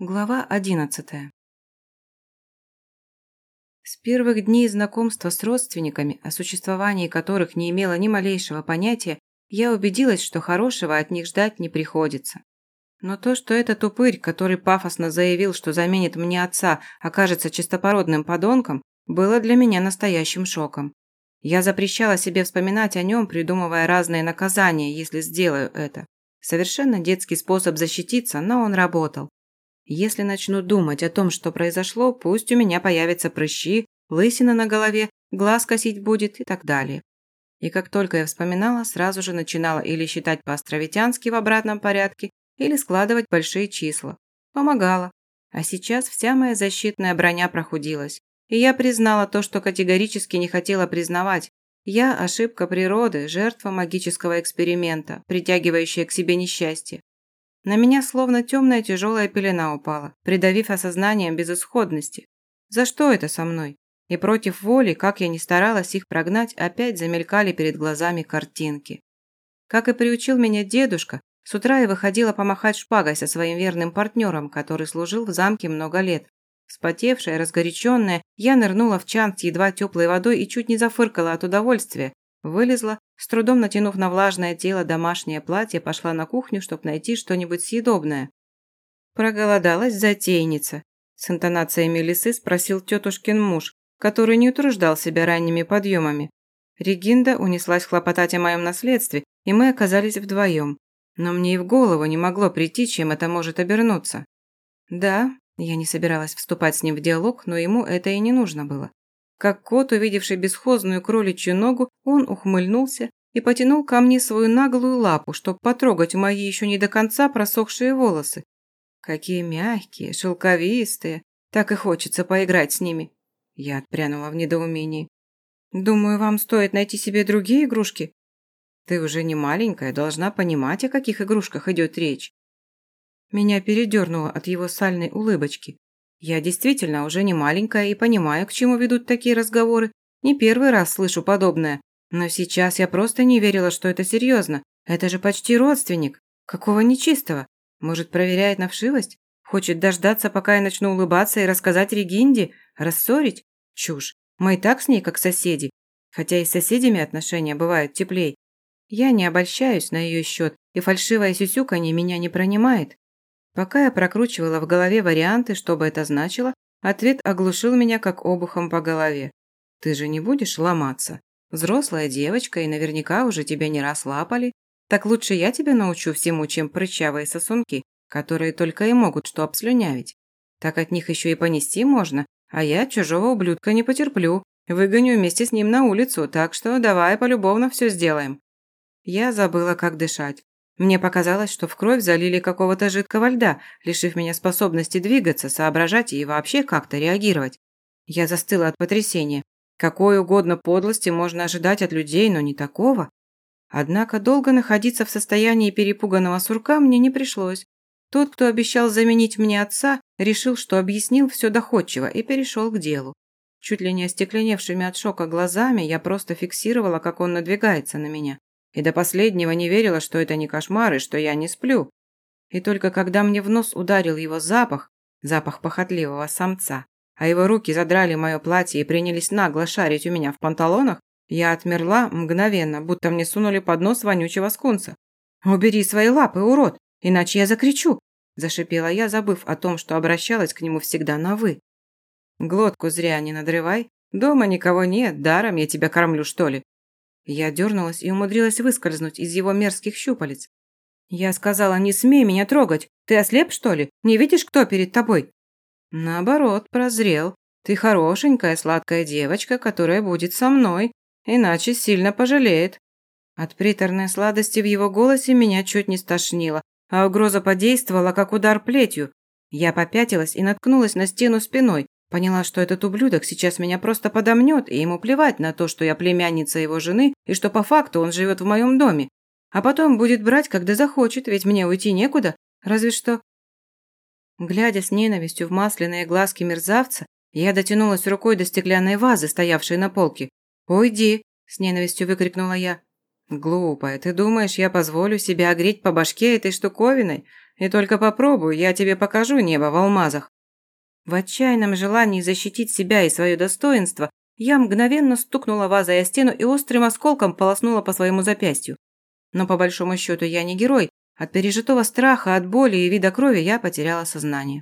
Глава одиннадцатая. С первых дней знакомства с родственниками, о существовании которых не имела ни малейшего понятия, я убедилась, что хорошего от них ждать не приходится. Но то, что этот упырь, который пафосно заявил, что заменит мне отца, окажется чистопородным подонком, было для меня настоящим шоком. Я запрещала себе вспоминать о нем, придумывая разные наказания, если сделаю это. Совершенно детский способ защититься, но он работал. Если начну думать о том, что произошло, пусть у меня появятся прыщи, лысина на голове, глаз косить будет и так далее. И как только я вспоминала, сразу же начинала или считать по-островитянски в обратном порядке, или складывать большие числа. Помогала. А сейчас вся моя защитная броня прохудилась. И я признала то, что категорически не хотела признавать. Я – ошибка природы, жертва магического эксперимента, притягивающая к себе несчастье. На меня словно темная тяжелая пелена упала, придавив осознанием безысходности. За что это со мной? И против воли, как я ни старалась их прогнать, опять замелькали перед глазами картинки. Как и приучил меня дедушка, с утра я выходила помахать шпагой со своим верным партнером, который служил в замке много лет. Вспотевшая, разгоряченная, я нырнула в чан с едва теплой водой и чуть не зафыркала от удовольствия. Вылезла, с трудом натянув на влажное тело домашнее платье, пошла на кухню, чтобы найти что-нибудь съедобное. Проголодалась затейница. С интонациями лисы спросил тетушкин муж, который не утруждал себя ранними подъемами. Регинда унеслась хлопотать о моем наследстве, и мы оказались вдвоем. Но мне и в голову не могло прийти, чем это может обернуться. Да, я не собиралась вступать с ним в диалог, но ему это и не нужно было. Как кот, увидевший бесхозную кроличью ногу, он ухмыльнулся и потянул ко мне свою наглую лапу, чтобы потрогать мои еще не до конца просохшие волосы. Какие мягкие, шелковистые, так и хочется поиграть с ними. Я отпрянула в недоумении. Думаю, вам стоит найти себе другие игрушки. Ты уже не маленькая, должна понимать, о каких игрушках идет речь. Меня передернуло от его сальной улыбочки. Я действительно уже не маленькая и понимаю, к чему ведут такие разговоры. Не первый раз слышу подобное. Но сейчас я просто не верила, что это серьезно. Это же почти родственник. Какого нечистого? Может, проверяет на вшивость? Хочет дождаться, пока я начну улыбаться и рассказать Регинде? Рассорить? Чушь. Мы и так с ней как соседи. Хотя и с соседями отношения бывают теплей. Я не обольщаюсь на ее счет, и фальшивое сюсюканье меня не пронимает. Пока я прокручивала в голове варианты, что бы это значило, ответ оглушил меня как обухом по голове. «Ты же не будешь ломаться? Взрослая девочка, и наверняка уже тебя не раз лапали. Так лучше я тебя научу всему, чем прыщавые сосунки, которые только и могут что обслюнявить. Так от них еще и понести можно, а я чужого ублюдка не потерплю. Выгоню вместе с ним на улицу, так что давай полюбовно все сделаем». Я забыла, как дышать. Мне показалось, что в кровь залили какого-то жидкого льда, лишив меня способности двигаться, соображать и вообще как-то реагировать. Я застыла от потрясения. Какой угодно подлости можно ожидать от людей, но не такого. Однако долго находиться в состоянии перепуганного сурка мне не пришлось. Тот, кто обещал заменить мне отца, решил, что объяснил все доходчиво и перешел к делу. Чуть ли не остекленевшими от шока глазами я просто фиксировала, как он надвигается на меня. И до последнего не верила, что это не кошмар и что я не сплю. И только когда мне в нос ударил его запах, запах похотливого самца, а его руки задрали мое платье и принялись нагло шарить у меня в панталонах, я отмерла мгновенно, будто мне сунули под нос вонючего скунса. «Убери свои лапы, урод, иначе я закричу!» Зашипела я, забыв о том, что обращалась к нему всегда на «вы». «Глотку зря не надрывай. Дома никого нет, даром я тебя кормлю, что ли?» Я дернулась и умудрилась выскользнуть из его мерзких щупалец. Я сказала, не смей меня трогать. Ты ослеп, что ли? Не видишь, кто перед тобой? Наоборот, прозрел. Ты хорошенькая, сладкая девочка, которая будет со мной, иначе сильно пожалеет. От приторной сладости в его голосе меня чуть не стошнило, а угроза подействовала, как удар плетью. Я попятилась и наткнулась на стену спиной, Поняла, что этот ублюдок сейчас меня просто подомнет, и ему плевать на то, что я племянница его жены, и что по факту он живет в моем доме. А потом будет брать, когда захочет, ведь мне уйти некуда, разве что... Глядя с ненавистью в масляные глазки мерзавца, я дотянулась рукой до стеклянной вазы, стоявшей на полке. «Уйди!» – с ненавистью выкрикнула я. «Глупая, ты думаешь, я позволю себе огреть по башке этой штуковиной? И только попробуй, я тебе покажу небо в алмазах». В отчаянном желании защитить себя и свое достоинство, я мгновенно стукнула вазой о стену и острым осколком полоснула по своему запястью. Но по большому счету я не герой. От пережитого страха, от боли и вида крови я потеряла сознание.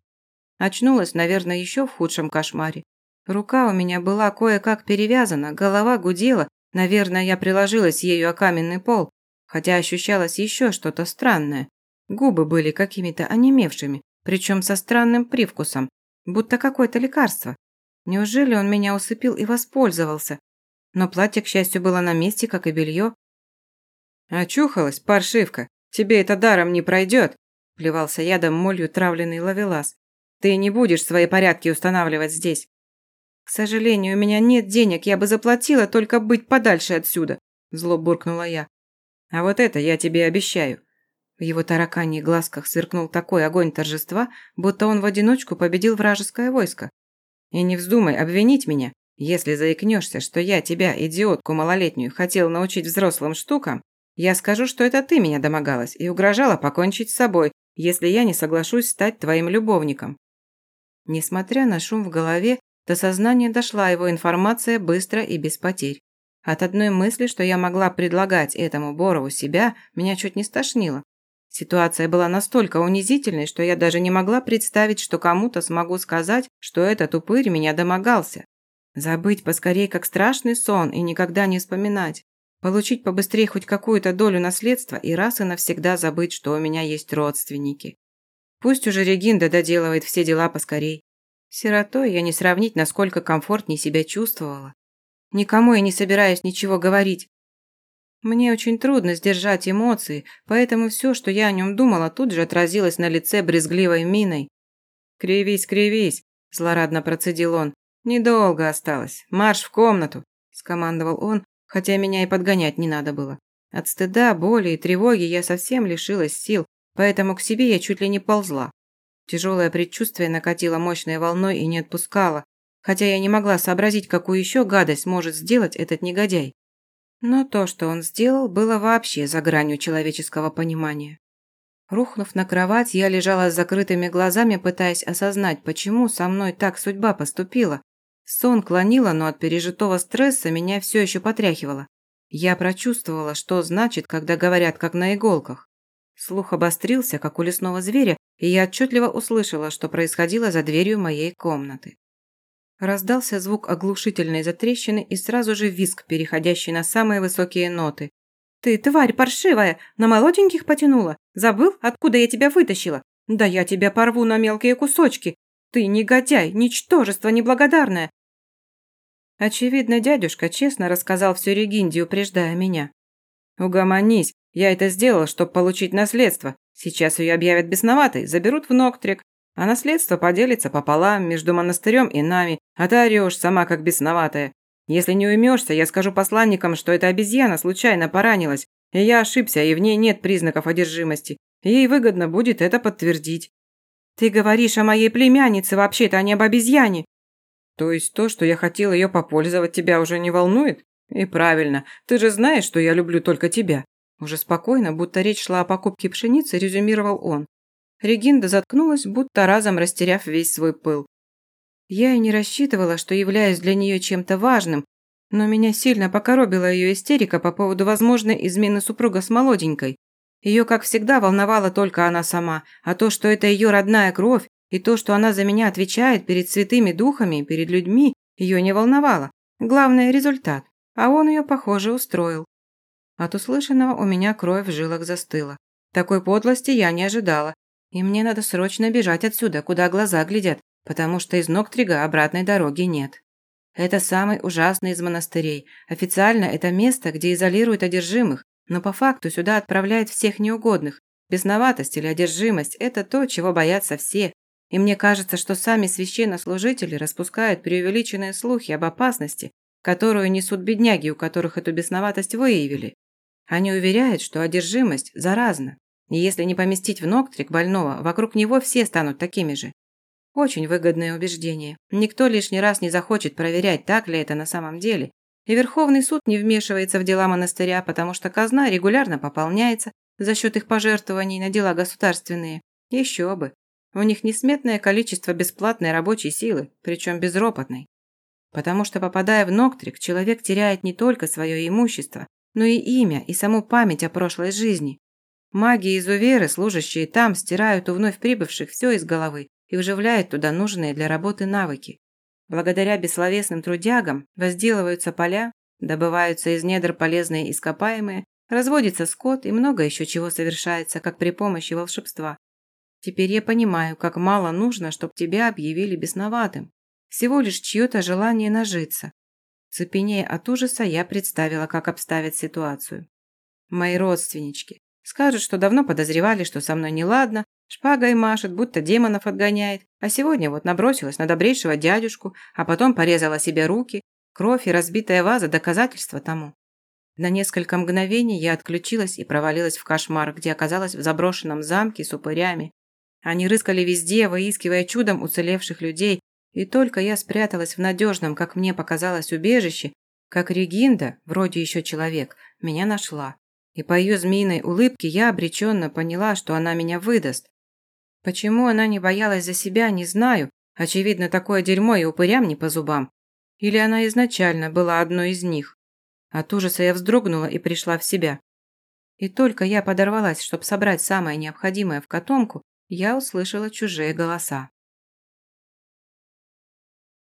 Очнулась, наверное, еще в худшем кошмаре. Рука у меня была кое-как перевязана, голова гудела, наверное, я приложилась ею о каменный пол, хотя ощущалось еще что-то странное. Губы были какими-то онемевшими, причем со странным привкусом, будто какое-то лекарство. Неужели он меня усыпил и воспользовался? Но платье, к счастью, было на месте, как и белье. «Очухалась, паршивка, тебе это даром не пройдет», плевался ядом молью травленный ловелас. «Ты не будешь свои порядки устанавливать здесь». «К сожалению, у меня нет денег, я бы заплатила, только быть подальше отсюда», зло буркнула я. «А вот это я тебе обещаю». В его тараканьих глазках сверкнул такой огонь торжества, будто он в одиночку победил вражеское войско. «И не вздумай обвинить меня, если заикнешься, что я тебя, идиотку малолетнюю, хотел научить взрослым штукам, я скажу, что это ты меня домогалась и угрожала покончить с собой, если я не соглашусь стать твоим любовником». Несмотря на шум в голове, до сознания дошла его информация быстро и без потерь. От одной мысли, что я могла предлагать этому Борову себя, меня чуть не стошнило. Ситуация была настолько унизительной, что я даже не могла представить, что кому-то смогу сказать, что этот упырь меня домогался. Забыть поскорей, как страшный сон, и никогда не вспоминать. Получить побыстрее хоть какую-то долю наследства и раз и навсегда забыть, что у меня есть родственники. Пусть уже Регинда доделывает все дела поскорей. Сиротой я не сравнить, насколько комфортнее себя чувствовала. Никому я не собираюсь ничего говорить. Мне очень трудно сдержать эмоции, поэтому все, что я о нем думала, тут же отразилось на лице брезгливой миной. «Кривись, кривись», – злорадно процедил он. «Недолго осталось. Марш в комнату», – скомандовал он, хотя меня и подгонять не надо было. От стыда, боли и тревоги я совсем лишилась сил, поэтому к себе я чуть ли не ползла. Тяжелое предчувствие накатило мощной волной и не отпускало, хотя я не могла сообразить, какую еще гадость может сделать этот негодяй. Но то, что он сделал, было вообще за гранью человеческого понимания. Рухнув на кровать, я лежала с закрытыми глазами, пытаясь осознать, почему со мной так судьба поступила, Сон клонило, но от пережитого стресса меня все еще потряхивало. Я прочувствовала, что значит, когда говорят как на иголках. Слух обострился, как у лесного зверя, и я отчетливо услышала, что происходило за дверью моей комнаты. Раздался звук оглушительной затрещины и сразу же визг, переходящий на самые высокие ноты. «Ты, тварь паршивая, на молоденьких потянула? Забыл, откуда я тебя вытащила? Да я тебя порву на мелкие кусочки! Ты негодяй, ничтожество неблагодарное! Очевидно, дядюшка честно рассказал все Регинде, упреждая меня. «Угомонись, я это сделал, чтобы получить наследство. Сейчас ее объявят бесноватой, заберут в Ноктрик, а наследство поделится пополам между монастырем и нами, а ты орешь сама как бесноватая. Если не уймешься, я скажу посланникам, что эта обезьяна случайно поранилась, и я ошибся, и в ней нет признаков одержимости. Ей выгодно будет это подтвердить». «Ты говоришь о моей племяннице, вообще-то, а не об обезьяне», то есть то, что я хотел ее попользовать, тебя уже не волнует? И правильно, ты же знаешь, что я люблю только тебя. Уже спокойно, будто речь шла о покупке пшеницы, резюмировал он. Регинда заткнулась, будто разом растеряв весь свой пыл. Я и не рассчитывала, что являюсь для нее чем-то важным, но меня сильно покоробила ее истерика по поводу возможной измены супруга с молоденькой. Ее, как всегда, волновала только она сама, а то, что это ее родная кровь, и то, что она за меня отвечает перед святыми духами, перед людьми, ее не волновало. Главное – результат. А он ее, похоже, устроил. От услышанного у меня кровь в жилах застыла. Такой подлости я не ожидала. И мне надо срочно бежать отсюда, куда глаза глядят, потому что из ног Трига обратной дороги нет. Это самый ужасный из монастырей. Официально это место, где изолируют одержимых, но по факту сюда отправляют всех неугодных. Бесноватость или одержимость – это то, чего боятся все, и мне кажется, что сами священнослужители распускают преувеличенные слухи об опасности, которую несут бедняги, у которых эту бесноватость выявили. Они уверяют, что одержимость заразна, и если не поместить в ногтрик больного, вокруг него все станут такими же. Очень выгодное убеждение. Никто лишний раз не захочет проверять, так ли это на самом деле. И Верховный суд не вмешивается в дела монастыря, потому что казна регулярно пополняется за счет их пожертвований на дела государственные. Еще бы. У них несметное количество бесплатной рабочей силы, причем безропотной. Потому что, попадая в Ноктрик, человек теряет не только свое имущество, но и имя, и саму память о прошлой жизни. Маги и изуверы, служащие там, стирают у вновь прибывших все из головы и вживляют туда нужные для работы навыки. Благодаря бессловесным трудягам возделываются поля, добываются из недр полезные ископаемые, разводится скот и много еще чего совершается, как при помощи волшебства. Теперь я понимаю, как мало нужно, чтобы тебя объявили бесноватым. Всего лишь чье-то желание нажиться. Цепенея от ужаса, я представила, как обставят ситуацию. Мои родственнички. Скажут, что давно подозревали, что со мной неладно, шпагой машет, будто демонов отгоняет, а сегодня вот набросилась на добрейшего дядюшку, а потом порезала себе руки. Кровь и разбитая ваза – доказательства тому. На несколько мгновений я отключилась и провалилась в кошмар, где оказалась в заброшенном замке с упырями, они рыскали везде, выискивая чудом уцелевших людей, и только я спряталась в надежном, как мне показалось, убежище, как Регинда, вроде еще человек, меня нашла. И по ее змеиной улыбке я обреченно поняла, что она меня выдаст. Почему она не боялась за себя, не знаю. Очевидно, такое дерьмо и упырям не по зубам. Или она изначально была одной из них. От ужаса я вздрогнула и пришла в себя. И только я подорвалась, чтобы собрать самое необходимое в котомку, я услышала чужие голоса.